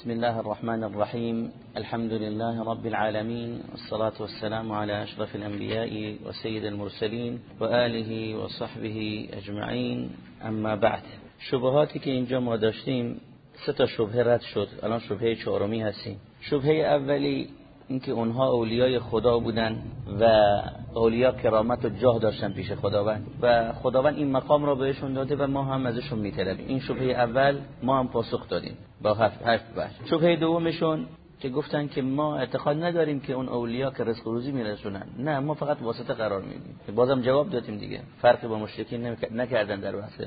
بسم الله الرحمن الرحيم الحمد لله رب العالمين والصلاة والسلام على أشرف الأنبياء وسيد المرسلين وآله وصحبه أجمعين اما بعد شبهاتی که اینجا ما داشتیم سه تا شبهه رد شد الان شبهه چهارمی هستیم شبهه اولی اینکه اونها اولیای خدا بودن و اولیا کرامت و جاه داشتن پیش خداوند. و خداوند این مقام را بهشون داده و ما هم ازشون میطلبیم این شبهه اول ما هم پاسخ دادیم با حرف حرف بعد شبهه دومشون که گفتن که ما اعتقاد نداریم که اون اولیا که رزق روزی میرسونن. نه ما فقط واسطه قرار میدیم. بازم جواب دادیم دیگه. فرقی با مشرکین نکردن در بحث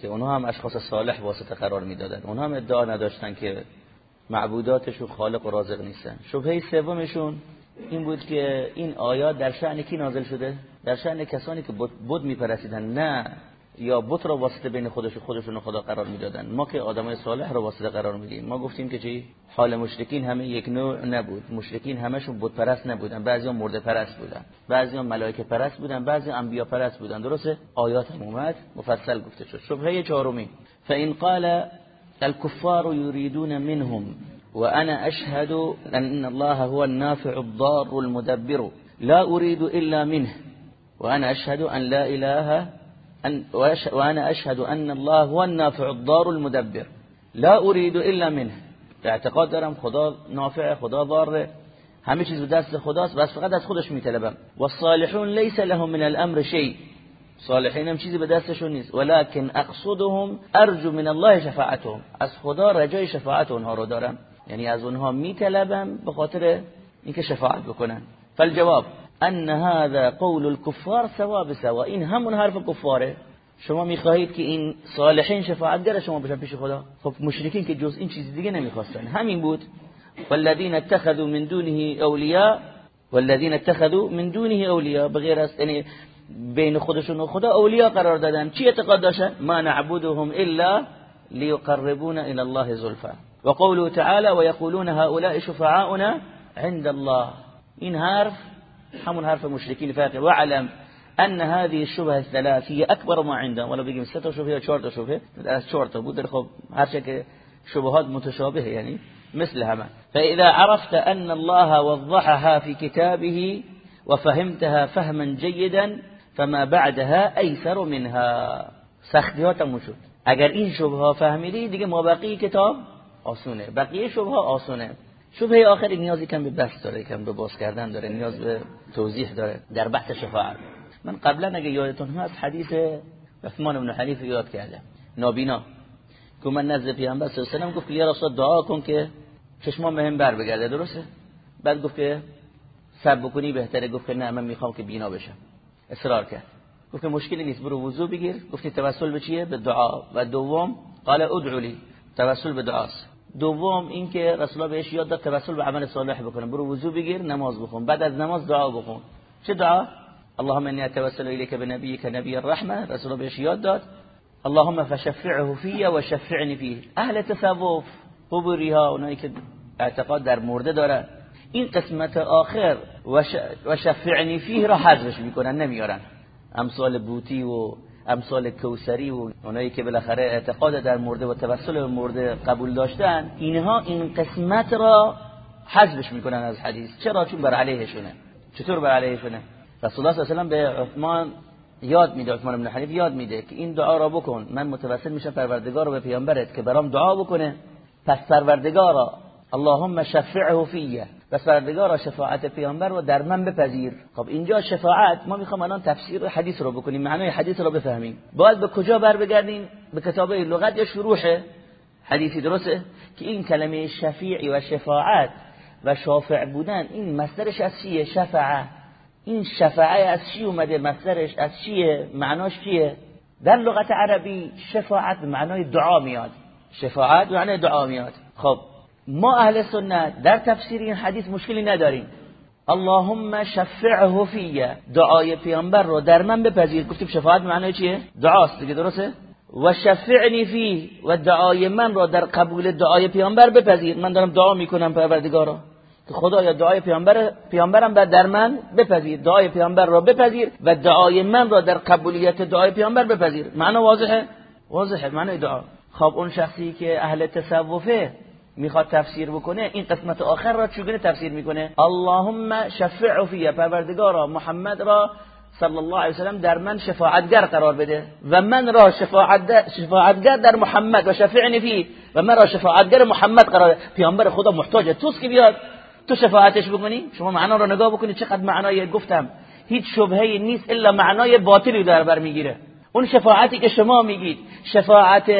که اونها هم اشخاص صالح واسطه قرار می‌دادن. اونها هم ادعا نداشتن که معبوداتشون خالق و رازق نیستن. شبهه سومشون این بود که این آیات در شأن کی نازل شده؟ در شأن کسانی که بت میپرسیدن نه یا بت را واسطه بین خودش و خودشون و خدا قرار می‌دادن. ما که آدمای صالح را واسطه قرار میدیم. ما گفتیم که چی؟ حال مشرکین همه یک نوع نبود. مشرکین همشون بت پرست نبودن. بعضیا مرده پرست بودن. بعضیا ملائکه پرست بودن. بعضی انبیا پرست بودن. درسته؟ آیات هم اومد مفصل گفته شد. شبهه چهارمی فان قال الكفار يريدون منهم وأنا أشهد أن الله هو النافع الضار المدبر لا أريد إلا منه وأنا أشهد أن لا إله أن وأنا أشهد أن الله هو النافع الضار المدبر لا أريد إلا منه. اعتقاد دارم خدا نافع خدا ضار همه چیز دست خداست بس فقط از خودش میطلبم والصالحون ليس لهم من الأمر شيء. صالحین هم چیزی به دستشون نیست. ولكن اقصدهم ارجو من الله شفاعتهم. از خدا رجای شفاعت اونها رو دارم. یعنی از اونها میطلبم به خاطر اینکه شفاعت بکنن. فالجواب ان هذا قول الكفار سوا. بسوا این همون حرف کفاره. شما می‌خواهید که این صالحین شفاعتگر شما بشن پیش خدا؟ خب مشرکین که جز این چیز دیگه نمی‌خواستن. همین بود. والذین اتخذوا من دونه اولیاء والذین اتخذوا من دونه اولیاء. بغیر از یعنی بین خودشون و خدا اولیا قرار دادن. چی اعتقاد داشتن؟ ما نعبدهم الا ليقربونا إلى الله زلفا. وقوله تعالى ويقولون هؤلاء شفعاؤنا عند الله. این حرف همون حرف مشرکین فاقه وعلم ان هذه الشبهة الثلاث هي اكبر ما عندهم. ولا بگیم سه تا شبهه یا چهار تا شبهه از چهار تا بود خب هر که شبهات متشابهه یعنی مثل همه. فإذا عرفت أن الله وضحها في كتابه وفهمتها فهما جيدا فما بعدها ایسر منها سختی ها شد. اگر این شبه فهمیدی دیگه ما بقیه کتاب آسونه. بقیه شبه آسونه. شبه آخری نیازی کم به بحث داره کم به باز کردن داره نیاز به توضیح داره. در بحث شفاعت. من قبلا اگه یادتون هست حدیث عثمان بن حنیف یاد کردم. نابینا. که من نزد پیامبر صلی الله علیه و گفت یا رسول دعا کن که چشمام بهم بر بگرده درسته؟ بعد گفت که صبر بکنی بهتره. گفت نه من می‌خوام که بینا بشم. اصرار کرد. گفت مشکلی نیست برو وضو بگیر. گفتی توسل به چیه؟ به دعا. و دوم قال ادعو لی. توسل به دعاست. دوم اینکه رسول الله بهش یاد داد توسل به عمل صالح بکنه. برو وضو بگیر نماز بخون. بعد از نماز دعا بخون. چه دعا؟ اللهم اني اتوسل اليك بنبيك نبي الرحمه. رسول الله بهش یاد داد. اللهم فشفعه فی و شفعنی فيه اهل تصوف قبوری ها اونایی که اعتقاد در مرده دارن این قسمت آخر و شفعنی فیه را حذفش می‌کنن نمیارن. امثال بوتی و امثال کوسری و اونایی که بالاخره اعتقاد در مرده و توسل به مرده قبول داشتن اینها این قسمت را حذفش می‌کنن از حدیث. چرا؟ چون بر علیهشونه. چطور بر علیهشونه؟ رسول الله صلی الله علیه و به عثمان یاد میده عثمان بن حنیف یاد میده که این دعا را بکن. من متوسل میشم پروردگار رو به پیامبرت که برام دعا بکنه. پس پروردگارا اللهم شفعه فیه. پس پروردگار شفاعت پیامبر رو در من بپذیر. خب اینجا شفاعت ما می‌خوام الان تفسیر حدیث رو بکنیم معنای حدیث رو بفهمیم. باید به کجا بر بگردیم به کتابه لغت یا شروح؟ حدیثی درسته؟ که این کلمه شفیع و شفاعت و شافع بودن این مصدرش از چیه؟ شفعه. این شفاعه از چی اومده؟ مصدرش از چیه؟ معناش چیه؟ در لغت عربی شفاعت معنای دعا میاد. شفاعت معنای دعا میاد. خب ما اهل سنت در تفسیر این حدیث مشکلی نداریم. اللهم شفعه فیه دعای پیامبر رو در من بپذیر. گفتیم شفاعت معنی چیه؟ دعاست دیگه درسته؟ و شفعنی فی و دعای من رو در قبول دعای پیامبر بپذیر. من دارم دعا می‌کنم پروردگارا. که خدایا دعای پیامبر پیامبرم در من بپذیر. دعای پیامبر رو بپذیر و دعای من رو در قبولیت دعای پیامبر بپذیر. معنی واضحه؟ واضحه معنی دعا. خب اون شخصی که اهل تصوفه می‌خواد تفسیر بکنه این قسمت آخر را چگونه تفسیر می‌کنه؟ اللهم شفع فی پروردگارا محمد را صلی الله علیه وسلم در من شفاعتگر قرار بده و من را شفاعتگر در محمد و شفعنی فی و من را شفاعتگر محمد قرار پیامبر خدا محتاجه توست که بیاد. تو شفاعتش بکنی؟ شما معنا رو نگاه بکنید چقدر معنای گفتم. هیچ شبهه نیست الا معنای باطلی در بر می‌گیره. اون شفاعتی که شما میگید شفاعت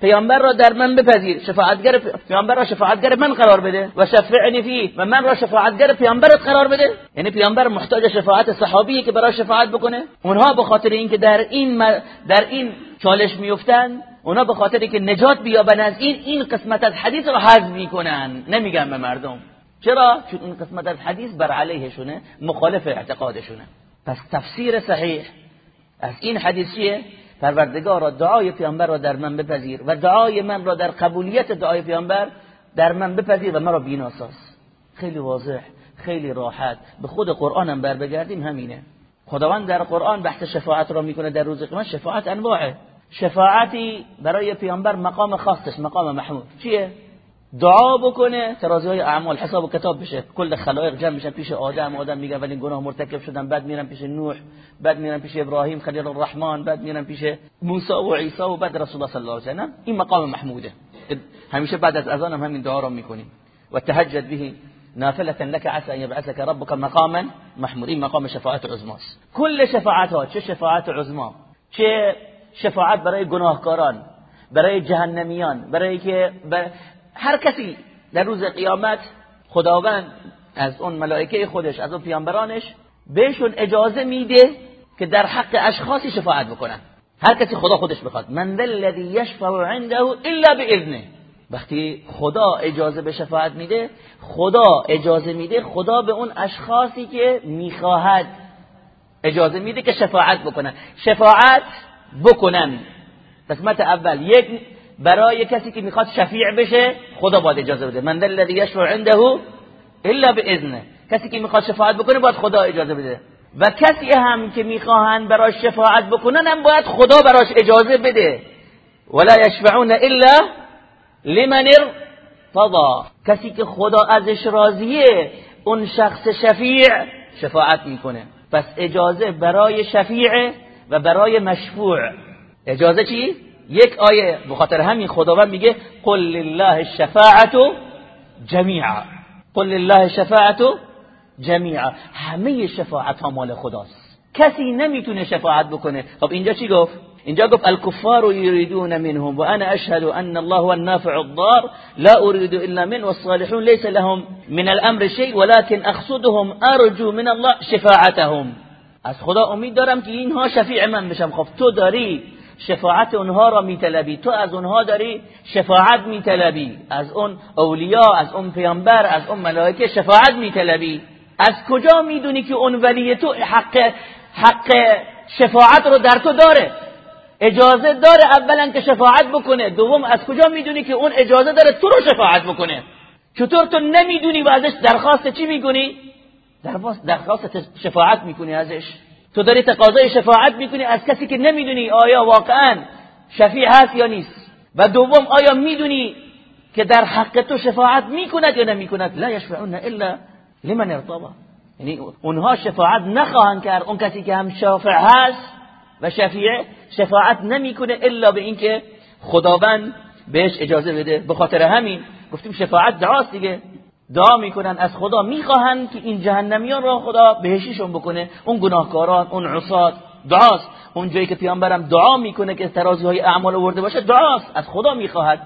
پیامبر را در من بپذیر. شفاعتگر پیامبر را شفاعتگر من قرار بده. و شفعنی فی و من را شفاعتگر پیامبرت قرار بده. یعنی پیامبر محتاج شفاعت صحابی که برای شفاعت بکنه. اونها به خاطر اینکه در این در این چالش میفتن اونها به خاطر اینکه نجات بیابن از این این قسمت از حدیث رو حذف می‌کنن. نمیگن به مردم. چرا؟ چون این قسمت از حدیث بر علیهشونه مخالف اعتقادشونه. پس تفسیر صحیح از این حدیث چیه پروردگار دعای پیامبر را در من بپذیر و دعای من را در قبولیت دعای پیامبر در من بپذیر و مرا بیناساز. خیلی واضح خیلی راحت. به خود قرآن هم بر بگردیم همینه. خداوند در قرآن بحث شفاعت را می‌کنه در روز قیامت. شفاعت انواعه. شفاعتی برای پیامبر مقام خاصش مقام محمود. چیه؟ دعا بکنه ترازی های اعمال حساب و کتاب بشه. کل خلایق جمع میشن پیش آدم آدم میگه ولی گناه مرتکب شدن بعد میرن پیش نوح بعد میرن پیش ابراهیم خلیل الرحمن بعد میرن پیش موسی و عیسی و بعد رسول الله صلی الله علیه و سلم. این مقام محموده. همیشه بعد از اذان هم همین دعا رو می‌کنیم و تهجد به نافلة لك عسى ان يبعثك ربك مقاما محمود مقام شفاعت عظماست کل شفاعت چه شفاعت عظما چه شفاعت برای گناهکاران برای جهنمیان برای که هر کسی در روز قیامت خداوند از اون ملائکه خودش از اون پیامبرانش بهشون اجازه میده که در حق اشخاصی شفاعت بکنن. هر کسی خدا خودش بخواد. من ذا الذی یشفع عنده الا باذنه وقتی خدا اجازه به شفاعت میده خدا اجازه میده خدا به اون اشخاصی که می‌خواهد اجازه میده که شفاعت بکنن. شفاعت بکنن. قسمت اول. یک برای کسی که می‌خواد شفیع بشه خدا باید اجازه بده. من الذي یشفع عنده الا باذنه کسی که می‌خواد شفاعت بکنه باید خدا اجازه بده. و کسی هم که می‌خواهند برای شفاعت بکنن هم باید خدا براش اجازه بده. ولا یشفعون الا لمن ارتضى کسی که خدا ازش راضیه اون شخص شفیع شفاعت می‌کنه. پس اجازه برای شفیع و برای مشفوع. اجازه چی؟ یک آیه بخاطر همین خداوند میگه قل لله الشفاعت جمیعا قل لله الشفاعت جمیعا همه شفاعت ها مال خداست. کسی نمی‌تونه شفاعت بکنه. خب اینجا چی گفت؟ اینجا گفت الكفار يريدون منهم وانا اشهد ان الله النافع الضار. لا اريد الا من والصالحون ليس لهم من الامر شيء ولكن اقصدهم ارجو من الله شفاعتهم. از خدا امید دارم که اینها شفیع من بشم. خب تو داری. شفاعت اونها را میطلبی. تو از اونها داری شفاعت میطلبی. از اون اولیا از اون پیامبر از اون ملائکه شفاعت میطلبی. از کجا می‌دونی که اون ولی تو حق حق شفاعت رو در تو داره؟ اجازه داره اولا که شفاعت بکنه. دوم از کجا می‌دونی که اون اجازه داره تو رو شفاعت بکنه؟ چطور تو نمی‌دونی و ازش درخواست چی می‌کنی؟ درخواست شفاعت می‌کنی ازش. تو داری تقاضای شفاعت می‌کنی از کسی که نمی‌دونی آیا واقعا شفیع هست یا نیست. و دوم آیا می‌دونی که در حق تو شفاعت می‌کند یا نمی‌کند؟ لا یشفعون الا لمن ارتضى. یعنی اونها شفاعت نخواهند کرد. اون کسی که هم شافع هست و شفیع شفاعت نمی‌کنه الا به اینکه خداوند بهش اجازه بده. به خاطر همین گفتیم شفاعت دعاست دیگه. دعا می‌کنن از خدا می‌خواهند که این جهنمیان را خدا بهشیشون بکنه. اون گناهکاران اون عصات دعاست. اون جایی که پیامبرم دعا می‌کنه که ترازی های اعمال آورده باشه دعاست. از خدا می‌خواهد.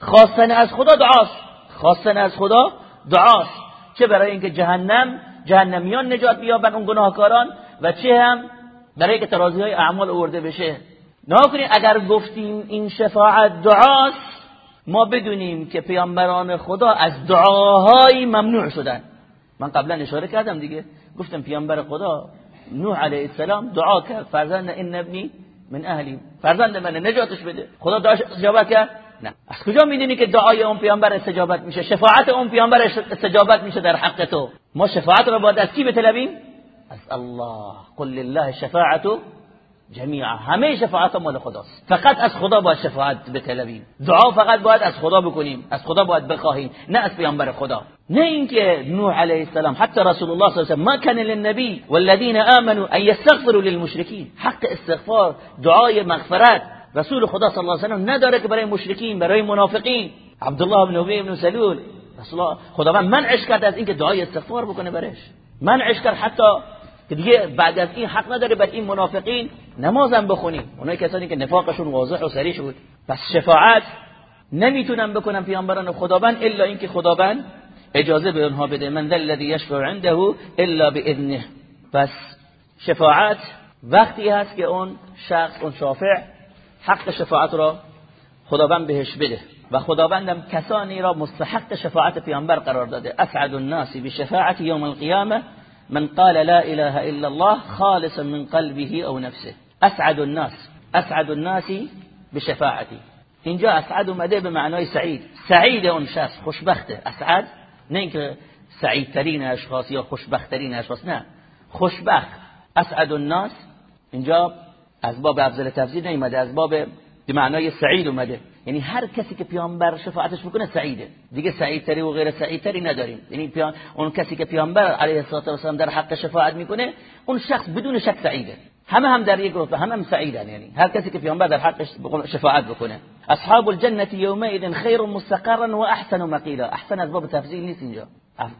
خواستن از خدا دعاست. خواستن از خدا دعاست. چه برای اینکه جهنم جهنمیان نجات بیابن اون گناهکاران و چه هم برای که ترازی های اعمال آورده بشه. نه اگر گفتیم این شفاعت دعاست ما بدونیم که پیامبران خدا از دعاهای ممنوع شدن. من قبلا اشاره کردم دیگه. گفتم پیامبر خدا نوح علیه السلام دعا کرد. فرزند این ابنی من اهلی. فرزند من نجاتش بده. خدا دعاش استجابت کرد؟ نه. از کجا می‌دونی که دعای اون پیامبر استجابت میشه؟ شفاعت اون پیامبر استجابت میشه در حق تو. ما شفاعت رو باید از کی بطلبیم از الله. قل لله الشفاعت جمیعا همه شفاعت مال خداست فقط از خدا باید شفاعت بطلبیم دعا فقط باید از خدا بکنیم. از خدا باید بخواهیم. نه از پیامبر خدا. نه اینکه نوح علیه السلام حتی رسول الله صلی الله علیه و ما کان للنبی والذین آمنوا ان یستغفروا للمشرکین. حق استغفار دعای مغفرت رسول خدا صلی الله علیه و نداره که برای مشرکین برای منافقین. عبدالله بن ابی بن سلول رسول خداوند منعش کرد از اینکه دعای استغفار بکنه برش. منعش کرد حتی که دیگه بعد از این حق نداره بر این منافقین نمازم بخونی اونای کسانی که نفاقشون واضح و سریع شد پس شفاعت نمی‌تونن بکنن پیامبران خداوند الا اینکه خداوند اجازه به اونها بده. من ذا الذي يشفع عنده الا باذنه پس شفاعت وقتی هست که اون شخص اون شافع حق شفاعت را خداوند بهش بده. و خداوندم کسانی را مستحق شفاعت پیامبر قرار داده. اسعد الناس بشفاعت یوم القیامه من قال لا اله الا الله خالصا من قلبه او نفسه. اسعد الناس. اسعد الناس بشفاعتی اینجا اسعد اومده به معنای سعید. سعید اون شخص خوشبخته. اسعد نه اینکه سعیدترین اشخاص یا خوشبختترین اشخاص نه. خوشبخت. اسعد الناس. اینجا از باب افضل تفضیل نیومده از باب به معنای سعید اومده. یعنی هر کسی که پیامبر شفاعتش بکنه سعیده. دیگه سعیدتری و غیر سعیدتری نداریم. یعنی اون کسی که پیامبر علیه السلام در حق شفاعت می‌کنه اون شخص بدون شک سعیده. همه هم در یک رتبه همه هم سعیدن یعنی. هر کسی که پیامبر در حقش شفاعت بکنه. اصحاب الجنه یومئذ خیر مستقرا و احسن مقیلا. احسن از باب تفضیل نیست اینجا.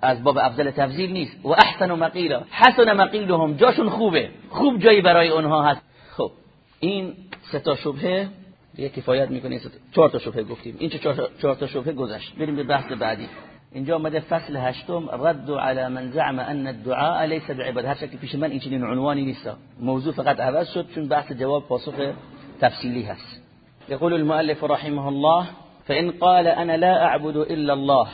از باب افضل تفضیل نیست. و احسن مقیلا. حسن مقیلهم. جاشون خوبه. خوب جایی برای اونها هست. خب این سه تا شبهه دیگه کفایت می‌کنه چهار تا شبهه گفتیم. این چهار تا شبهه گذشت؟ بریم به بحث بعدی. اینجا آمده فصل هشتم رد على من زعم ان الدعاء ليس بعباده هر که پیش من این چنین عنوانی نیست. موضوع فقط عوض شد چون بحث جواب پاسخ تفصیلی هست. يقول المؤلف رحمه الله فإن قال أنا لا أعبد إلا الله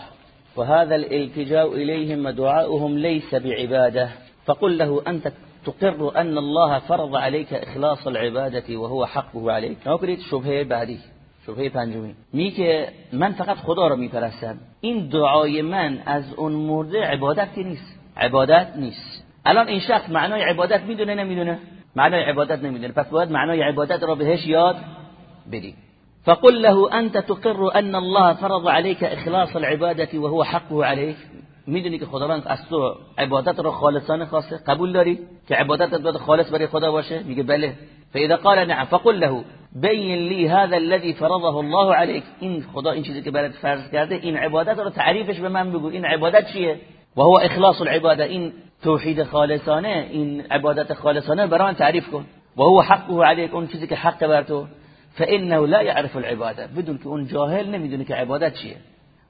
وهذا الالتجاء إليهم ودعاؤهم ليس بعبادة فقل له أنت تقر أن الله فرض عليك إخلاص العبادة وهو حقه عليك. نوكريت شبهه بعدي شبهه پنجمی. می که من فقط خدا رو میپرستم. این دعای من از اون مرده عبادت نیست. عبادت نیست. الان این شخص معنای عبادت می‌دونه نمی‌دونه؟ معنای عبادت نمی‌دونه. پس باید معنای عبادت رو بهش یاد بدی فقل له انت تقر ان الله فرض عليك اخلاص العباده وهو حقه عليك. می‌دونی که خداوند از تو عبادت رو خالصانه خواسته قبول داری که عبادتت باید خالص برای خدا باشه؟ میگه بله. فاذا قال نعم فقل له بین لی هذا الذي فرضه الله عليك. این خدا این چیزی که برات فرض کرده این عبادت رو تعریفش به من بگو. این عبادت چیه؟ و هو اخلاص العباده این توحید خالصانه این عبادت خالصانه برای تعریف کن. و هو حقه عليك اون چیزی که حق بر تو. فانه لا يعرف العباده بدون که اون جاهل نمی‌دونه که عبادت چیه.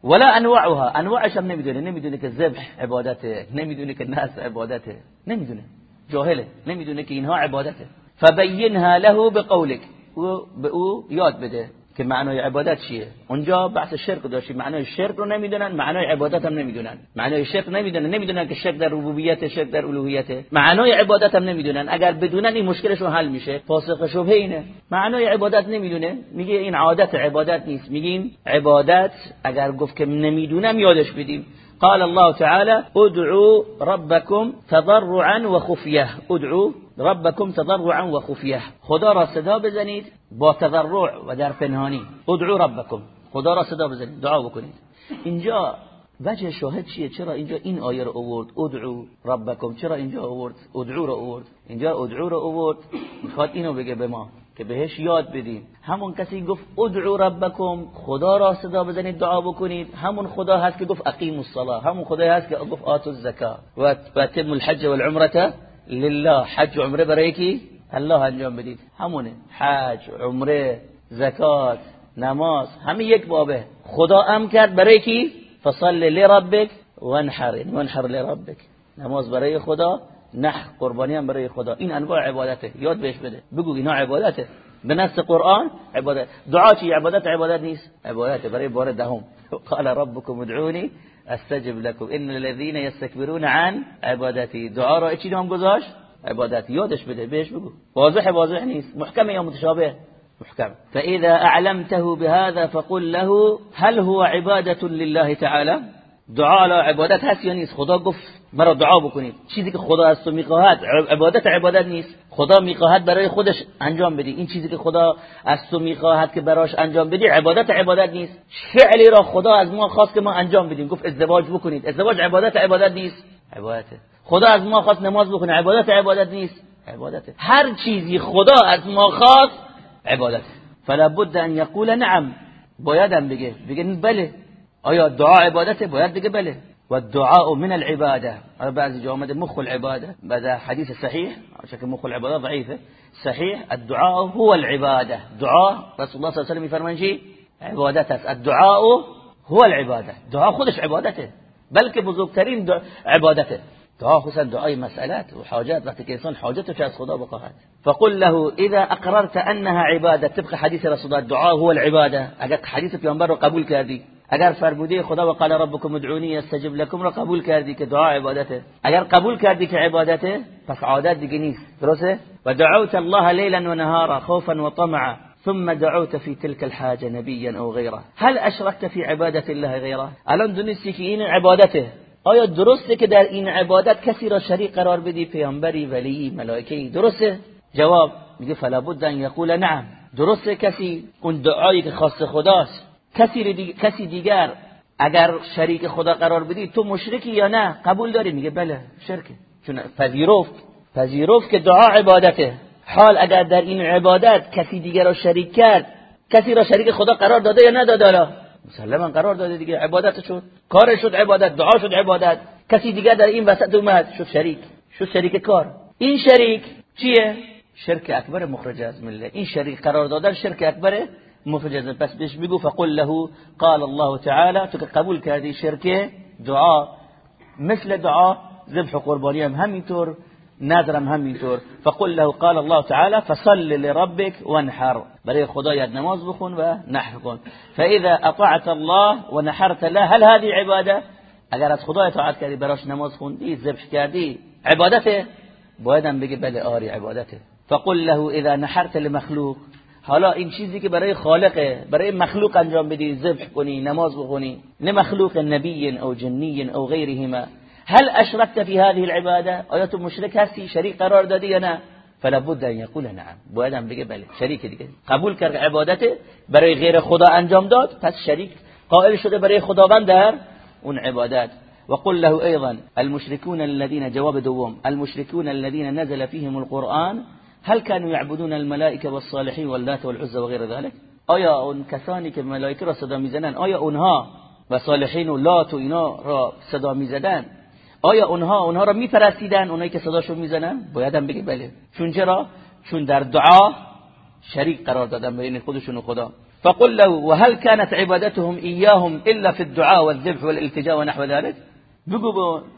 ولا انواعها. انواعش هم نمی‌دونه نمی‌دونه که ذبح عبادته نمی‌دونه که ناس عبادته. نمی‌دونه. جاهله. نمی‌دونه که اینها عبادته. فبینها له بقولك و به او یاد بده. که معنای عبادت چیه؟ اونجا بحث شرک داشتیم. معنای شرک رو نمی‌دونن معنای عبادت هم نمی‌دونن. معنای شرک نمی‌دونن. نمی‌دونن که شرک در ربوبیت شرک در الوهیت. معنای عبادت هم نمی‌دونن. اگر بدونن این مشکلشون حل میشه. فاسق شبهه اینه. معنای عبادت نمی‌دونه. میگه این عادت عبادت نیست. میگیم عبادت اگر گفت که نمی‌دونم یادش بدیم. قال الله تعالى ادعوا ربكم تضرعا وخفيه ادعوا ربكم تضرعا وخفيه خدا را صدا بزنید با تضرع و در پنهانی. ادعوا ربكم خدا را صدا بزنید. دعا بکنید. اینجا وجه شاهد چیه؟ چرا اینجا این آیه رو آورد؟ ادعو ربکم. چرا اینجا آورد؟ ادعو رو آورد. اینجا ادعو رو آورد. می‌خواد اینو بگه به ما که بهش یاد بدیم. همون کسی گفت ادعو ربکم. خدا را صدا بزنید دعا بکنید. همون خدا هست که گفت اقیم الصلاه همون خدا هست که گفت آتو الزکا و تم الحج والعمره لله حج عمره برای کی؟ الله انجام بدید. همونه. حج عمره زکات نماز همه یک بابه. خدا ام کرد برای کی؟ فصل لربک وانحر. یعنی وانحر لربک. نماز برای خدا نه قربانی هم برای خدا. این انواع عبادته. یاد بهش بده. بگو اینا عبادته. به نص قرآن عبادت. دعا چی؟ عبادت عبادت نیست. عبادت برای بار دهم. قال ربكم ادعوني أستجب لكم. إن الذين يستكبرون عن عبادتي دعا را چی نام گذاشت عبادت یادش بده بهش بگو واضح؟ واضح نیست محکم یا متشابه؟ محكم. فإذا أعلمته بهذا فقل له هل هو عبادة لله تعالى؟ دعا علا عبادت هست یا نیست؟ خدا گفت مرا دعا بکنید. چیزی که خدا از تو می‌خواهد عبادت عبادت نیست. خدا می‌خواهد برای خودش انجام بدی. این چیزی که خدا از تو می‌خواهد که براش انجام بدی عبادت عبادت نیست. فعلی را خدا از ما خواست که ما انجام بدیم. گفت ازدواج بکنید. ازدواج عبادت عبادت نیست. عبادته خدا از ما خواست نماز بکنه. عبادت عبادت نیست. عبادته هر چیزی خدا از ما خواست عبادته فلا بد ان یقول نعم. بایدم بگه. بگه بله. آیا دعا عبادته باید بگه بله. و الدعاء من العباده. بعضی جا آمده مخ العباده؟ بعد حدیث صحیح. شکل مخ العباده ضعیفه. صحیح. الدعاء هو العباده. دعاء رسول الله صلی الله علیه و چی؟ عبادت است. الدعاء هو العباده. دعا خودش عبادته. بلکه بزرگترین عبادته. دعا خصوصا دعای مسئلات و حاجات. وقتی که انسان حاجتش از خدا بخواهد. فقل له اذا اقررت انها عبادة. طبق حدیث رسول الله دعا هو العبادة. اگر حدیث پیامبر رو قبول کردی اگر فرموده خدا و قال ربكم ادعوني استجب لكم را قبول کردی که دعا عبادته. اگر قبول کردی که عبادته پس عادت دیگه نیست. درسته؟ و دعوت الله ليلا ونهارا خوفا وطمعا ثم دعوت في تلك الحاجة نبيا أو غيره هل أشركت في عبادة الله غيره الان دونستی که این عبادته. آیا درسته که در این عبادت کسی را شریک قرار بدی؟ پیامبری ولی ملائکه درسته؟ جواب میگه فلا بد ان یقول نعم. درسته کسی اون دعایی که خاص خداست؟ کسی, دیگر کسی دیگر اگر شریک خدا قرار بدی تو مشرکی یا نه؟ قبول داری؟ میگه بله شرکه. چون پذیرفت پذیرفت که دعا عبادته. حال اگر در این عبادت کسی دیگر را شریک کرد کسی را شریک خدا قرار داده یا نداده مسلما قرار داده دیگه عبادت شد. کار شد عبادت دعا شد عبادت. کسی دیگر در این وسط اومد شد شریک. شد شریک کار. این شریک چیه؟ شرک اکبر مخرج از مله. این شریک قرار دادن شرک اکبر مفجز پس بهش بگو فقل له قال الله تعالى تو که قبول کردی شرک دعا مثل دعا ذبح قربانی هم همینطور نظرم همینطور فقل له قال الله تعالى فصل لربك وانحر. برای خدایت نماز بخون و نحر کن فإذا أطعت الله ونحرت له هل هذه عبادة؟ اگر از خدا اطاعت کردی براش نماز خوندی ذبح کردی عبادته؟ بایدم بگی بله آری عبادته. فقل له اذا نحرت لمخلوق حالا این چیزی که برای خالقه برای مخلوق انجام بدی ذبح کنی نماز بخونی نه مخلوق نبی أو جنی أو غیرهما. هل اشركت في هذه العبادة؟ آیا تو مشرک هستی؟ شریک قرار دادی یا نه؟ فلا بد ان يقول نعم. باید هم بگه بله شریک دیگه. قبول کرد عبادت برای غیر خدا انجام داد پس شریک قائل شده برای خداوند در اون عبادت. وقل له أيضا المشركون الذين جواب دوم المشركون الذين نزل فيهم القرآن هل كانوا يعبدون الملائكه والصالحين واللات والعزى وغير ذلك؟ آیا اون کسانی که ملائکه را صدا می‌زنن آیا اونها و صالحین و لات و اینا را صدا می‌زدن آیا اونها اونها را میپرستیدن اونایی که صداشو می‌زنن باید هم بگی بله. چون چرا؟ چون در دعا شریک قرار دادن بین خودشون و خدا. فقل له وهل كانت عبادتهم اياهم الا في الدعاء والذبح والالتجاء ونحو ذلك؟ بگو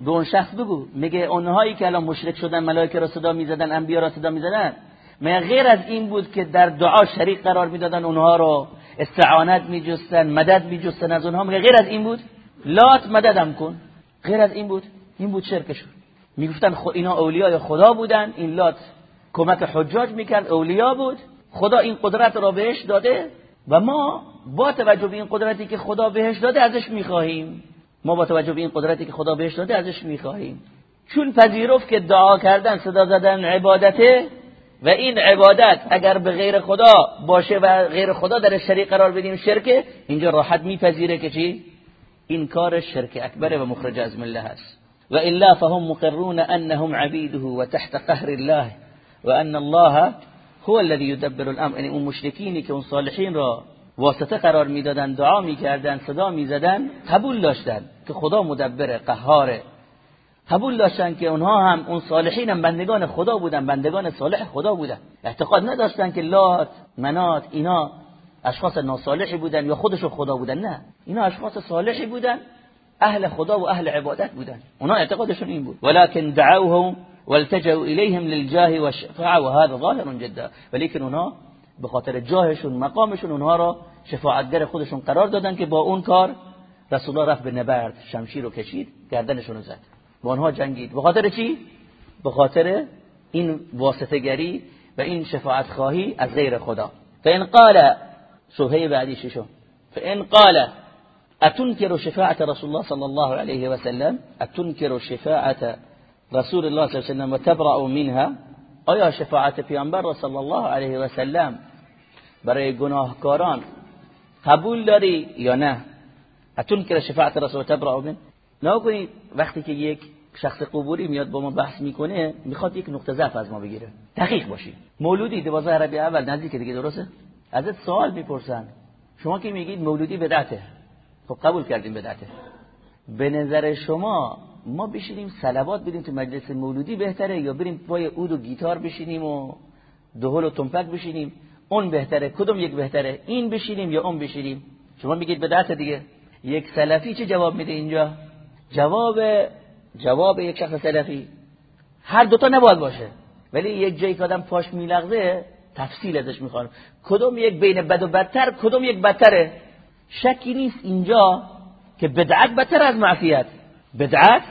به اون شخص بگو. میگه اونهایی که الان مشرک شدن ملائکه را صدا می‌زدن انبیا را صدا می‌زدن. مگه غیر از این بود که در دعا شریک قرار می‌دادن اونها رو استعانت میجستن مدد میجستن از اونها؟ مگه غیر از این بود؟ لات مددم کن. غیر از این بود؟ این بود شرکشون. می‌گفتن خو اینا اولیای خدا بودن. این لات کمک حجاج می‌کرد اولیا بود. خدا این قدرت را بهش داده و ما با توجه به این قدرتی که خدا بهش داده ازش می‌خواهیم. ما با توجه به این قدرتی که خدا بهش داده ازش می‌خواهیم. چون پذیرفت که دعا کردن صدا زدن عبادته و این عبادت اگر به غیر خدا باشه و غیر خدا در شریک قرار بدیم شرکه اینجا راحت میپذیره که چی؟ این کار شرک اکبر و مخرج از مله هست و الا فهم مقرون انهم عبیده و تحت قهر الله و ان الله هو الذي يدبر الامر. یعنی اون مشرکینی که اون صالحین را واسطه قرار می‌دادن دعا می‌کردن صدا می‌زدن قبول داشتن که خدا مدبر قهاره قبول داشتن که اونها هم اون صالحین هم بندگان خدا بودن بندگان صالح خدا بودن. اعتقاد نداشتن که لات منات اینا اشخاص ناصالحی بودن یا خودشون خدا بودن. نه. اینا اشخاص صالحی بودن اهل خدا و اهل عبادت بودن. اونا اعتقادشون این بود. ولكن دعوهم والتجوا اليهم للجاه والشفاعه وهذا ظاهر جدا. ولیکن اونا به خاطر جاهشون مقامشون اونها را شفاعتگر خودشون قرار دادن که با اون کار رسول الله رفت به نبرد شمشیر رو کشید گردنشون رو زد. با اونها جنگید. به خاطر چی؟ به خاطر این واسطه گری و این شفاعت خواهی از غیر خدا. فان قال شبهه بعدی شو فان قال اتنکر شفاعت رسول الله صلی الله علیه و سلم اتنکر شفاعت رسول الله صلی الله علیه و سلم و تبرأ منها؟ آیا شفاعت پیامبر صلی الله علیه و سلم برای گناهکاران قبول داری یا نه؟ اتنکر شفاعت رسول تبرأ من نه وقتی که یک شخص قبولی میاد با ما بحث می‌کنه می‌خواد یک نقطه ضعف از ما بگیره. دقیق باشی. مولودی دوازه ربیع اول نزدیک دیگه درسته؟ ازت سوال می‌پرسن. شما که میگید مولودی بدعته. خب قبول کردیم بدعته. به نظر شما ما بشینیم سلوات بدیم تو مجلس مولودی بهتره یا بریم پای اود و گیتار بشینیم و دهل و تنفک بشینیم؟ اون بهتره کدوم یک بهتره؟ این بشینیم یا اون بشینیم؟ شما میگید بدعت دیگه. یک سلفی چه جواب میده اینجا؟ جواب جواب یک شخص سلفی. هر دوتا نباید باشه. ولی یک جایی که آدم پاش میلغزه تفصیل ازش می‌خوام. کدوم یک بین بد و بدتر کدوم یک بدتره؟ شکی نیست اینجا که بدعت بدتر از معصیت. بدعت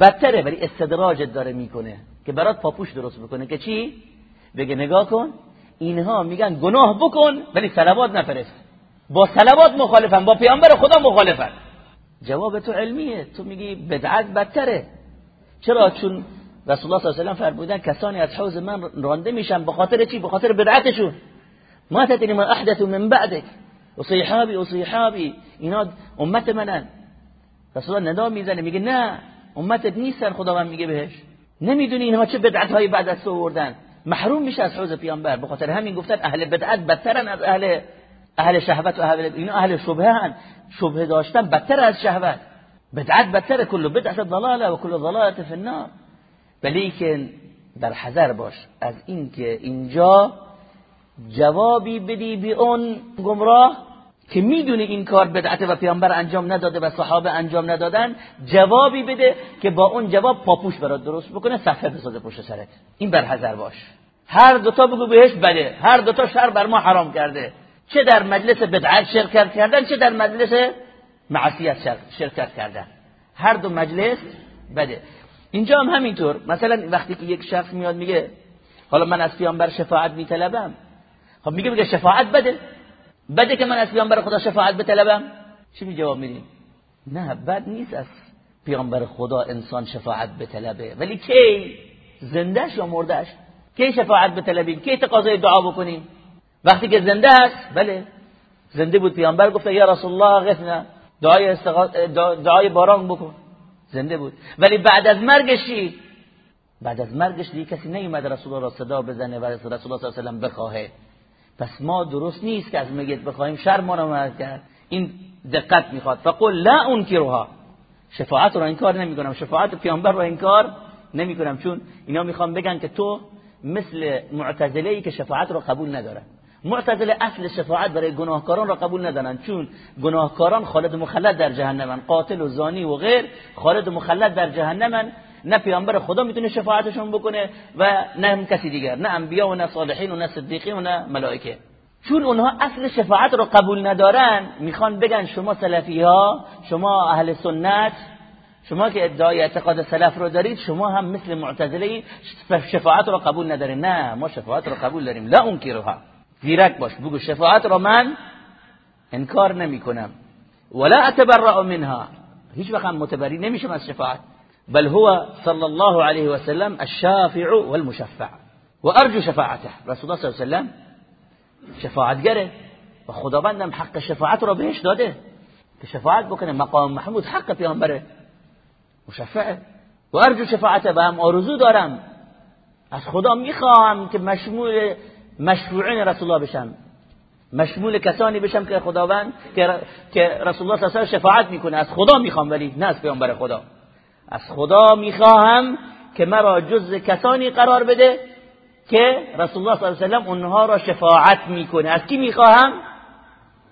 بدتره ولی استدراجت داره می‌کنه که برات پاپوش درست بکنه. که چی؟ بگه نگاه کن اینها میگن گناه بکن ولی صلوات نفرست. با صلوات مخالفن با پیامبر خدا مخالفن. جواب تو علمیه. تو میگی بدعت بدتره. چرا؟ چون رسول الله صلی الله علیه و فرمودن کسانی از حوض من رانده میشن. به خاطر چی؟ به خاطر بدعتشون. ما تدری ما احدث من بعدك و صحابی و صحابی اینا امت منن. رسول الله ندا می‌زنه میگه نه. امتت نیستن خداوند میگه بهش. نمی‌دونی اینها چه بدعت هایی بعد از آوردن. محروم میشه از حوض پیامبر. به خاطر همین گفتن اهل بدعت بدترن از اهل اهل شهوت و اهل اینا اهل شبهه هن. شبهه داشتن بدتر از شهوت. بدعت بدتر کل بدعت ضلاله و کل ضلاله فی النار. ولیکن در حذر باش. از اینکه اینجا جوابی بدی به اون گمراه که می‌دونی این کار بدعت و پیامبر انجام نداده و صحابه انجام ندادن جوابی بده که با اون جواب پاپوش برات درست بکنه صفحه بسازه پشت سرت. این بر حذر باش. هر دوتا بگو بهش بده. هر دوتا شر بر ما حرام کرده. چه در مجلس بدعت شرکت کردن چه در مجلس معصیت شرکت کردن. هر دو مجلس بده. اینجا هم همینطور. مثلا وقتی که یک شخص میاد میگه حالا من از پیامبر شفاعت میطلبم. خب میگه میگه شفاعت بده. بده که من از پیامبر خدا شفاعت بطلبم؟ چی می جواب میدین نه بد نیست از پیامبر خدا انسان شفاعت بطلبه. ولی کی؟ زندهش یا مردهش کی شفاعت بطلبیم؟ کی تقاضای دعا بکنیم؟ وقتی که زنده است بله. زنده بود پیامبر گفته یا رسول الله غثنا دعای استغاث دعای باران بکن. زنده بود. ولی بعد از مرگش بعد از مرگش دیگه کسی نیومد رسول الله را صدا بزنه و رسول الله صلی الله علیه و بخواهه پس ما درست نیست که از میگید بخوایم شر ما کرد. این دقت می‌خواد. فقل لا انکرها شفاعت رو انکار نمی‌کنم. شفاعت پیامبر رو انکار نمی‌کنم. چون اینا می‌خوان بگن که تو مثل معتزله ای که شفاعت رو قبول نداره معتزله اصل شفاعت برای گناهکاران را قبول ندارن. چون گناهکاران خالد مخلد در جهنمن. قاتل و زانی و غیر خالد مخلد در جهنمن. نه پیامبر خدا می‌تونه شفاعتشون بکنه و نه کسی دیگر نه انبیا و نه صالحین و نه صدیقین و نه ملائکه. چون اونها اصل شفاعت رو قبول ندارن می‌خوان بگن شما سلفی ها شما اهل سنت شما که ادعای اعتقاد سلف رو دارید شما هم مثل معتزله شفاعت رو قبول ندارید نه ما شفاعت رو قبول داریم. لا انکرها زیرک باش بگو شفاعت رو من انکار نمی کنم ولا اتبرع منها. هیچ وقت متبری نمیشم از شفاعت. بل هو صلى الله عليه وسلم الشافع والمشفع. وأرجو شفاعته. رسول الله صلی الله عليه وسلم شفاعتگره و خداوندم حق شفاعت رو بهش داده. که شفاعت مقام محمود حق پیامبره. مشفعه و ارجو شفاعته. و آرزو دارم. از خدا میخواهم که مشمول مشروعین رسول الله بشم. مشمول کسانی بشم که خداوند که رسول الله صلی الله شفاعت میکنه. از خدا میخوام ولی نه از پیامبر خدا. از خدا می‌خواهم که مرا جز کسانی قرار بده که رسول الله صلی الله علیه و اونها را شفاعت می‌کنه. از کی می‌خواهم؟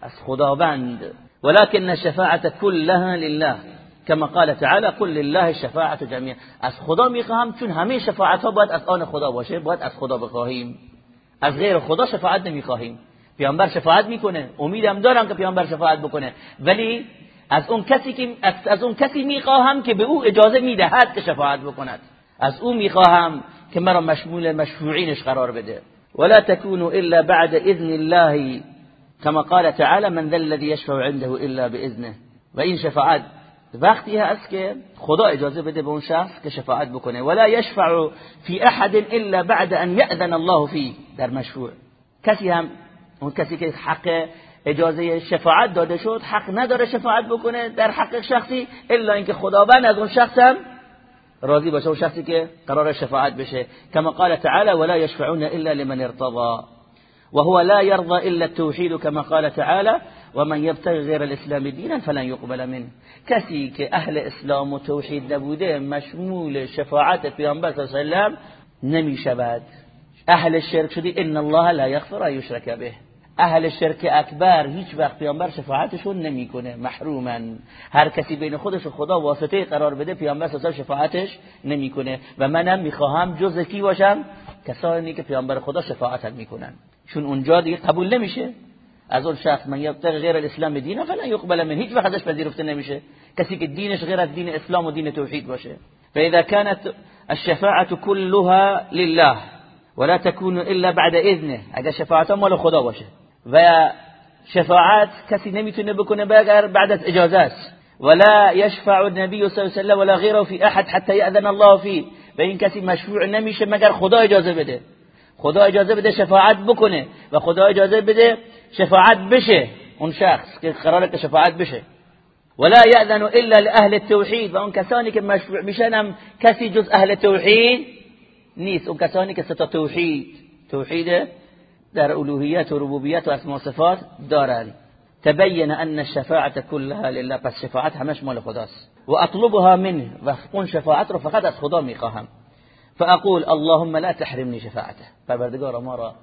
از خداوند. ولكن الشفاعه كلها لله. كما قال تعالى قل لله الشفاعه جميعا از خدا می‌خواهم چون همه شفاعت ها باید از آن خدا باشه باید از خدا بخواهیم. از غیر خدا شفاعت نمی‌خواهیم. پیامبر شفاعت می‌کنه. امیدم دارم که پیامبر شفاعت بکنه. ولی از اون کسی که از اون کسی می‌خواهم که به او اجازه می‌دهد که شفاعت بکند. از او می‌خواهم که مرا مشمول مشروعینش قرار بده. ولا تكونوا الا بعد اذن الله كما قال تعالى من ذا الذي يشفع عنده الا باذنه و این شفاعت وقتی هست که خدا اجازه بده به اون شخص که شفاعت بکنه. ولا یشفع فی احد الا بعد ان یأذن الله فی در مشروع کسی هم اون کسی که حق اجازه شفاعت داده شد حق نداره شفاعت بکنه در حق شخصی الا اینکه خداوند از اون شخص هم راضی باشه اون شخصی که قرار شفاعت بشه. کما قال تعالی ولا يشفعون الا لمن ارتضى. وهو لا يرضى الا التوحيد كما قال تعالى ومن يبتغي غير الاسلام دينا فلن يقبل منه. کسی که اهل اسلام و توحید نبوده مشمول شفاعت پیامبر صلی الله علیه و نمی شود اهل شرک شدی ان الله لا یغفر ان یشرک به. اهل شرک اکبر هیچ وقت پیامبر شفاعتشون نمی‌کنه محرومن. هر کسی بین خودش و خدا واسطه قرار بده پیامبر اصلا شفاعتش نمی‌کنه. و منم می‌خواهم جز کی باشم کسانی که پیامبر خدا شفاعت می‌کنن. چون اونجا دیگه قبول نمیشه. از اون شخص من یبتغی غیر الاسلام دینه فلا يقبل من هیچ وقت ازش پذیرفته نمیشه. کسی که دینش غیر از دین اسلام و دین توحید باشه. فاذا كانت الشفاعه كلها لله ولا تكون الا بعد اذنه اگر شفاعت مال خدا باشه. و شفاعت کسی نمی‌تونه بکنه بگر بعد از اجازه است ولا يشفع النبي صلی الله علیه و ولا غیره في احد حتى يأذن الله فيه و این کسی مشروع نمیشه مگر خدا اجازه بده. خدا اجازه بده شفاعت بکنه و خدا اجازه بده شفاعت بشه. اون شخص که قراره که شفاعت بشه. ولا يأذن الا لاهل التوحید. و اون کسانی که مشروع میشن هم کسی جز اهل توحید نیست. اون کسانی که ستا توحید. توحید در الوهیت و ربوبیت و اسماء صفات دارن تبین ان الشفاعه كلها لله پس شفاعت همش مال خداست. و اطلبها منه و اون شفاعت رو فقط از خدا میخواهم. فاقول اللهم لا تحرمني شفاعته. پروردگار ما را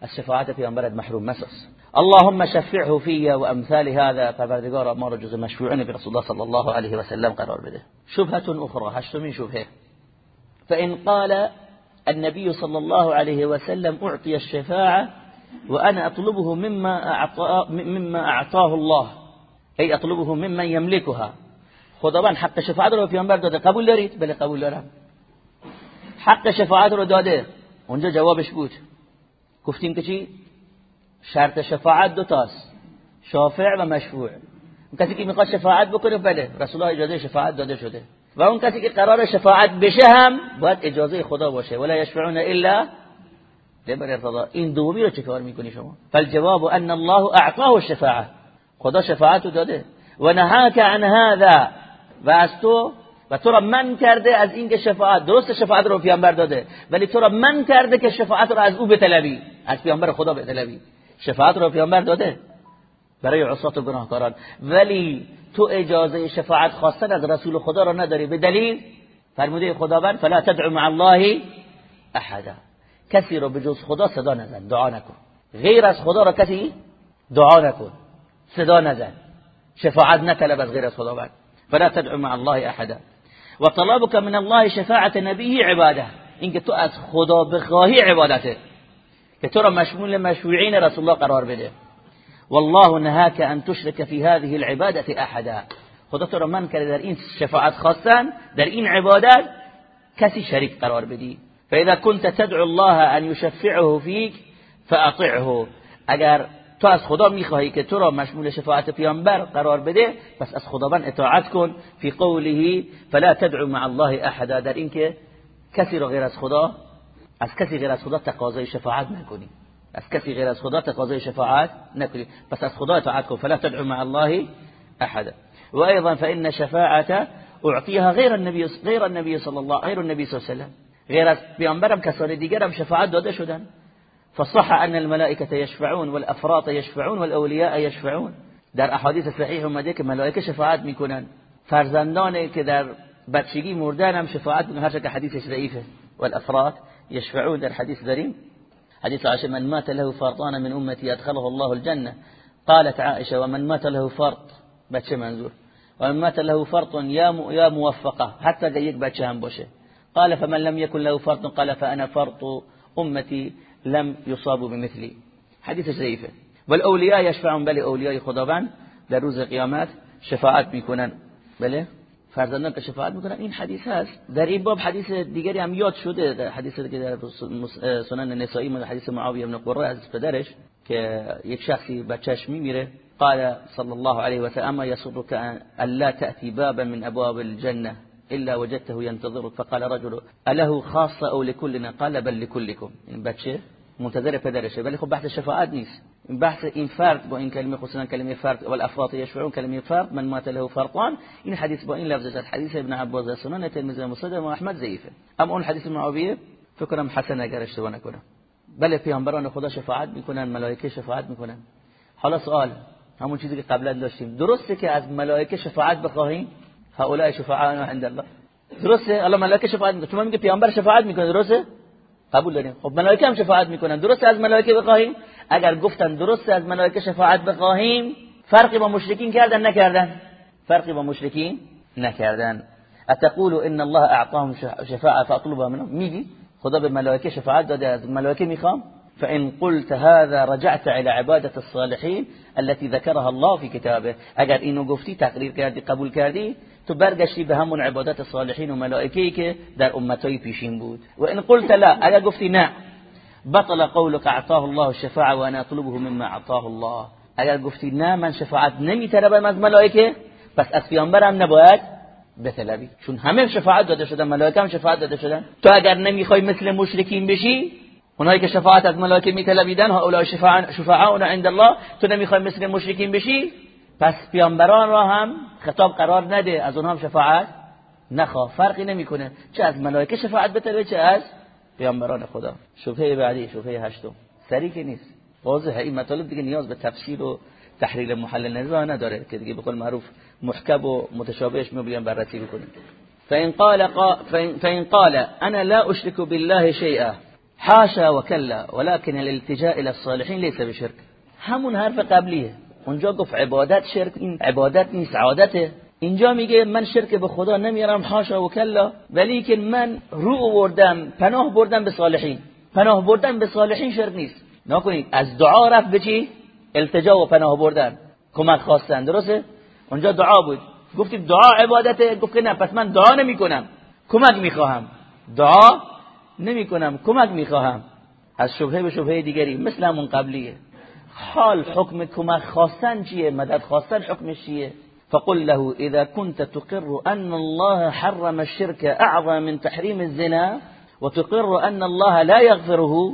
از شفاعت پیامبرت محروم مساس. اللهم شفعه في وامثال هذا پروردگار ما را جز مشفوعین به رسول الله صلی الله علیه و سلم قرار بده. شبهة أخرى هشتمین شبهه. فان قال النبي صلى الله عليه وسلم أعطي الشفاعة وأنا أطلبه مما, أعطاه, مما أعطاه الله. أي أطلبه ممن يملكها. خداوند حق شفاعت رو پیامبر داده. قبول دارید بله قبول دارم حق شفاعت رو داده. اونجا جوابش بود. گفتیم که چی؟ شرط شفاعت دو تاست. شافع و مشفوع. کسی که میخواد شفاعت بکنه بله. رسول الله اجازه شفاعت داده شده. و اون کسی که قرار شفاعت بشه هم باید اجازه خدا باشه. ولا یشفعون الا لمن ارتضى. این دومی رو چیکار می‌کنی شما؟ فالجواب ان الله اعطاه الشفاعه. خدا شفاعت داده. و نهاک عن هذا. و از تو و تو را من کرده از اینکه شفاعت درست شفاعت رو پیامبر داده. ولی تو را من کرده که شفاعت رو از او بطلبی از پیامبر خدا بطلبی شفاعت رو پیامبر داده. برای عصات و گناهکاران. ولی تو اجازه شفاعت خواستن از رسول خدا را نداری. به دلیل فرموده خداوند فلا تدعو مع الله احدا. کسی رو به جز خدا صدا نزن دعا نکن. غیر از خدا را کسی دعا نکن صدا نزن. شفاعت نطلب از غیر از خداوند. فلا تدعو مع الله احدا. و طلبك من الله شفاعت نبیه عباده. اینکه تو از خدا بخواهی عبادته. که تو را مشمول مشروعین رسول الله قرار بده. والله نهاك ان تشرك في هذه العباده احدا خدا تو را من کرده در این شفاعت خواستن در این عبادت کسی شریک قرار بدی. فاذا كنت تدعو الله ان يشفعه فيك فاطعه اگر تو از خدا می‌خواهی که تو را مشمول شفاعت پیامبر قرار بده پس از خداوند اطاعت کن. فی قوله فلا تدعو مع الله احدا در اینکه کسی را غیر از خدا از کسی غیر از خدا تقاضای شفاعت نکنی. از کسی غیر از خدا تقاضای شفاعت نکنی پس از خدا اطاعت کن فلا تدعو مع الله أحدا. وأيضا فإن شفاعة أعطيها غیر النبي غیر النبي صلى الله غیر النبي صلى الله عليه وسلم. غیر از پیامبرم کسان دیگرم شفاعت داده شدن. فصح أن الملائكة يشفعون والأفراط يشفعون والأولياء يشفعون. در احادیث صحیح اومده که ملائکه شفاعت میکنن. فرزندانی که در بچگی مردن هم شفاعت میکنن هر که حدیثش ضعیفه. والأفراط يشفعون در حدیث داریم. حديث عائشة من مات له فرطان من أمتي أدخله الله الجنة. قالت عائشة ومن مات له فرط. بچه منظور. ومن مات له فرط يا يا موفقة حتى جيك بچه هم باشه قال فمن لم يكن له فرط قال فأنا فرط أمتي لم يصابوا بمثلي. حديث ضعيفه والأولياء يشفعون بل أولياء خداوند در روز قیامت شفاعت میکنن. بله؟ فرزندان که شفاعت می‌کنن. این حدیث هست. در این باب حدیث دیگری هم یاد شده در که در سنن نسائی من حدیث معاویه بن قره از پدرش که یک شخصی بچهش میمیره قال صلى الله عليه وسلم اما يسرك ان لا تأتي بابا من ابواب الجنة الا وجدته ينتظرك فقال رجل اله خاصة او لكلنا قال بل لكلكم این بچه منتظر پدرشه. ولی خب بحث شفاعت نیست. بحث این فرد با این کلمه خصوصا کلمه فرد و الافراط یشفعون کلمه فرد من مات له فرقان. این حدیث با این لفظ حدیث ابن عباس سنن ترمذی مسند و احمد ضعیفه. اما اون حدیث معاویه فکر کنم حسن اگر اشتباه نکنم. بله پیامبران خدا شفاعت می‌کنن ملائکه شفاعت می‌کنن. حالا سوال همون چیزی که قبلا داشتیم. درسته که از ملائکه شفاعت بخواهیم؟ هؤلاء شفعاء عند الله. درسته؟ الله ملائکه شفاعت می‌کنه. شما میگه پیامبر شفاعت می‌کنه درسته؟ قبول داریم. خب ملائکه هم شفاعت می‌کنن. درسته از ملائکه بخواهیم؟ اگر گفتن درسته از ملائکه شفاعت بخواهیم فرقی با مشرکین کردن نکردن. فرقی با مشرکین نکردن. اتقول ان الله اعطاهم شفاعه فاطلبها منهم. میگی؟ خدا به ملائکه شفاعت داده. از ملائکه می‌خوام؟ فإن قلت هذا رجعت إلى عبادة الصالحين التي ذكرها الله في كتابه اگر اینو گفتی تقریر کردی قبول کردی تو برگشتی به همون عبادت صالحین و ملائکه‌ای که در امتای پیشین بود. و ان قلت لا اگر گفتی نه. بطل قولك اعطاه الله الشفاعه وانا اطلبه مما اعطاه الله. اگر گفتی نه من شفاعت نمیطلبم از ملائکه پس از پیامبرم نباید بطلبی. چون همه شفاعت داده شدن ملائکه هم شفاعت داده شدن. تو اگر نمی‌خوای مثل مشرکین بشی اونایی که شفاعت از ملائکه میطلبیدن اولای شفاعون عند الله. تو نمی‌خوای مثل مشرکین بشی پس پیامبران را هم خطاب قرار نده از اونها هم شفاعت نخواه. فرقی نمی‌کنه چه از ملائکه شفاعت بطلبه چه از پیامبران خدا. شبهه بعدی شبهه هشتم. سری که نیست. واضحه این مطالب دیگه نیاز به تفسیر و تحلیل محل نزاع نداره که دیگه بقول معروف محکم و متشابهش میبیم بررسی بکنیم فإن قال فإن قال انا لا اشرك بالله شيئا حاشا وكلا ولكن الالتجاء الى الصالحين ليس بشرك. همون حرف قبلیه. اونجا گفت عبادت شرک این عبادت نیست عادته اینجا میگه من شرک به خدا نمیارم حاشا و کلا. ولی که من رو بردم پناه بردم به صالحین. پناه بردن به صالحین شرک نیست. نکنید. از دعا رفت به چی؟ التجا و پناه بردن. کمک خواستن. درسته؟ اونجا دعا بود. گفتیم دعا عبادته. گفت نه پس من دعا نمی‌کنم. کمک می‌خواهم. دعا نمی‌کنم. کمک می‌خواهم. از شبهه به شبهه دیگری. مثل همون قبلیه. حال حکم کمک خواستن چیه؟ مدد خواستن حکمش چیه؟ فقل له إذا كنت تقر أن الله حرم الشرك أعظم من تحريم الزنا وتقر أن الله لا يغفره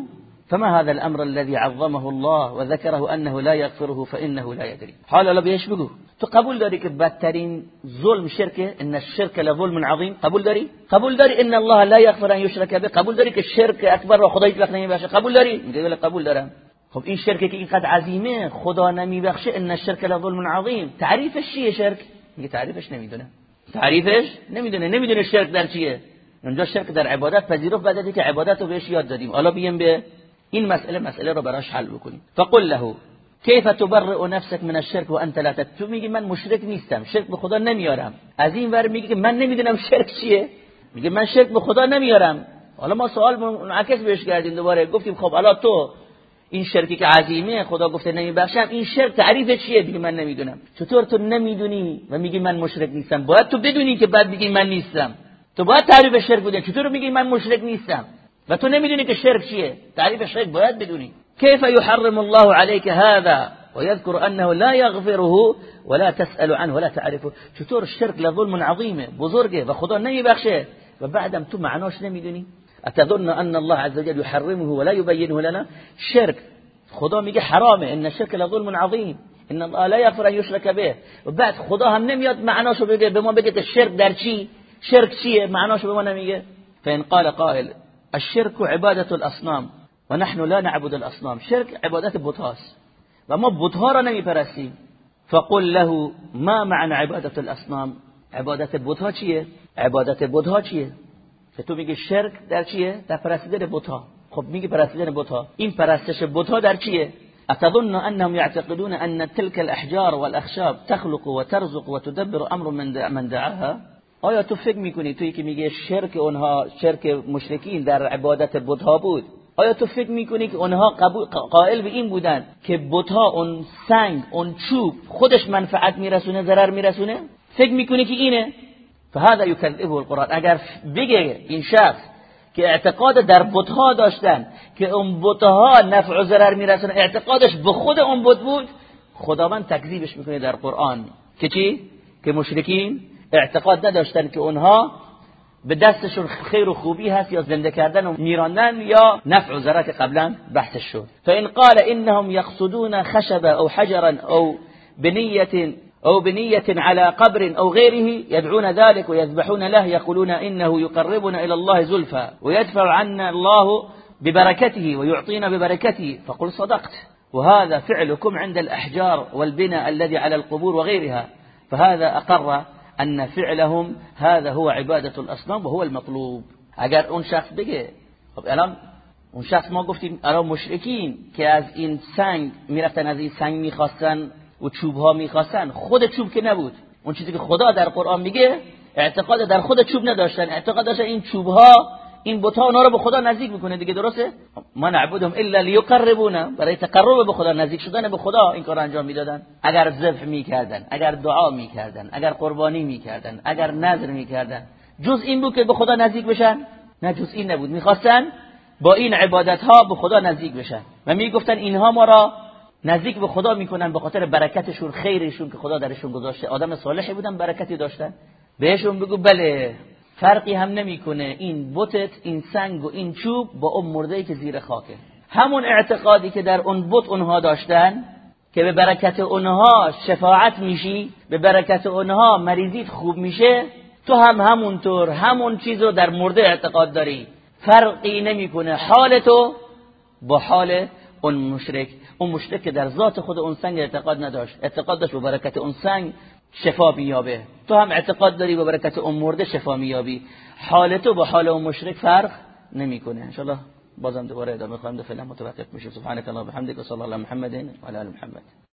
فما هذا الأمر الذي عظمه الله وذكره أنه لا يغفره فإنه لا يدري. حالا لا بيش بگو. تو قبول بدترین ظلم شرکه؟ إن الشرك لظلم عظیم. قبول داری؟ قبول داری إن الله لا يغفر أن يشرك به؟ قبول داری که شرک اکبر را خدای قبول داری؟ قبول دارم. خب این شرک که اینقدر عظیمه خدا نمیبخشه ان الشرك لظلم عظیم. تعریفش چیه شرک؟ میگه تعریفش نمی‌دونه. تعریفش؟ نمی‌دونه. نمی‌دونه شرک در چیه. اونجا شرک در عبادت پذیرفت بعد که عبادت رو بهش یاد دادیم. حالا بییم به این مسئله مسئله رو براش حل بکنیم. فقل له کیف تبرئ نفسك من الشرك وانت لا تو میگی من مشرک نیستم. شرک به خدا نمیارم. از این ور میگه که من نمی‌دونم شرک چیه. میگه من شرک به خدا نمیارم. حالا ما سوال منعکس بهش کردیم دوباره. گفتیم خب حالا تو این شرکی که عظیمه خدا گفته نمیبخشم. این شرک تعریف چیه؟ دیگه من نمی‌دونم. چطور تو نمی‌دونی و میگی من مشرک نیستم؟ باید تو بدونی که بعد میگی من نیستم. تو باید تعریف شرک بودی. چطور میگی من مشرک نیستم؟ و تو نمی‌دونی که شرک چیه. تعریف شرک باید بدونی. كيف يحرم الله عليك هذا؟ ويذكر أنه لا يغفره ولا تسأل عنه ولا تعرفه. چطور الشرك لظلم عظيم بزرگه و خدا نمیبخشه و بعدم تو معناش نمی‌دونی؟ اتظن ان الله عز وجل يحرمه ولا يبينه لنا؟ شرك. خدا میگه حرامه. ان الشرك لظلم عظيم ان الله لا يغفر ان يشرك به. و بعد خدا هم نمیاد معناشو بگه به ما بگه شرک در چی؟ شرک چیه؟ معناشو به ما نمیگه. فان قال قائل الشرك عباده الاصنام ونحن لا نعبد الاصنام شرك عبادت بتهاست و ما را نمیپرستیم. فقل له ما معنى عبادت الاصنام عبادت بتها چیه؟ عبادت بتها چیه؟ که تو میگی شرک در چیه؟ در پرستیدن بتها خب میگی پرستیدن بتها این پرستش بتها در چیه؟ اتظن انهم يعتقدون ان تلك الاحجار والاخشاب تخلق وترزق وتدبر امر من من دعاها؟ آیا تو فکر می‌کنی توی که میگه شرک اونها شرک مشرکین در عبادت بتها بود؟ آیا تو فکر می‌کنی که اونها قائل به این بودن که بتها اون سنگ اون چوب خودش منفعت میرسونه ضرر میرسونه؟ فکر می‌کنی که اینه؟ فهذا يكذبه القرآن. اگر بگه این شخص که اعتقاد در بتها داشتن که اون بتها نفع و ضرر می‌رسن اعتقادش به خود اون بت بود خداوند تکذیبش می‌کنه در قرآن. که چی؟ که مشرکین اعتقاد نداشتن که اونها به دستشون خیر و خوبی هست یا زنده کردن و میراندن یا نفع و ضرر که قبلا بحثش شد. فان قال انهم يقصدون خشب او حجرا او بنية أو بنية على قبر أو غيره يدعون ذلك ويذبحون له يقولون إنه يقربنا إلى الله زلفى ويدفع عنا الله ببركته ويعطينا ببركته. فقل صدقت. وهذا فعلكم عند الأحجار والبناء الذي على القبور وغيرها. فهذا أقر أن فعلهم هذا هو عبادة الأصنام وهو المطلوب. اگر أون شخص خب الان أون شخص ما گفتیم الان مشرکین که از این سنگ میرفتن از این سنگ میخواستن و چوب ها می‌خواستن. خود چوب که نبود. اون چیزی که خدا در قرآن میگه اعتقاد در خود چوب نداشتن. اعتقاد داشتن این چوب ها این بت ها اونا رو به خدا نزدیک می‌کنه دیگه درسته؟ ما نعبدهم الا لیقربونا. برای تقرب به خدا نزدیک شدن به خدا این کار انجام می‌دادن. اگر ذبح می‌کردن اگر دعا می‌کردن اگر قربانی می‌کردن اگر نذر می‌کردن. جز این بود که به خدا نزدیک بشن؟ نه جز این نبود. می‌خواستن با این عبادت ها به خدا نزدیک بشن. و می‌گفتن اینها ما را نزدیک به خدا می‌کنن به خاطر برکتشون خیرشون که خدا درشون گذاشته. آدم صالحی بودن برکتی داشتن. بهشون بگو بله فرقی هم نمی‌کنه. این بتت این سنگ و این چوب با اون مرده که زیر خاکه. همون اعتقادی که در اون بت اونها داشتن که به برکت اونها شفاعت میشی به برکت اونها مریضیت خوب میشه تو هم همونطور همون چیز رو در مرده اعتقاد داری. فرقی نمی‌کنه. حال تو با حال اون مشرک. اون مشرک که در ذات خود اون سنگ اعتقاد نداشت. اعتقاد داشت به برکت اون سنگ شفا بیابه. تو هم اعتقاد داری به برکت اون مرده شفا میابی. حال تو با حال اون مشرک فرق نمی‌کنه. ان شاء الله بازم دوباره ادامه خواهیم ده فعلا متوقف میشه سبحانك اللهم وبحمدك وصلى الله على محمد وعلى ال محمد.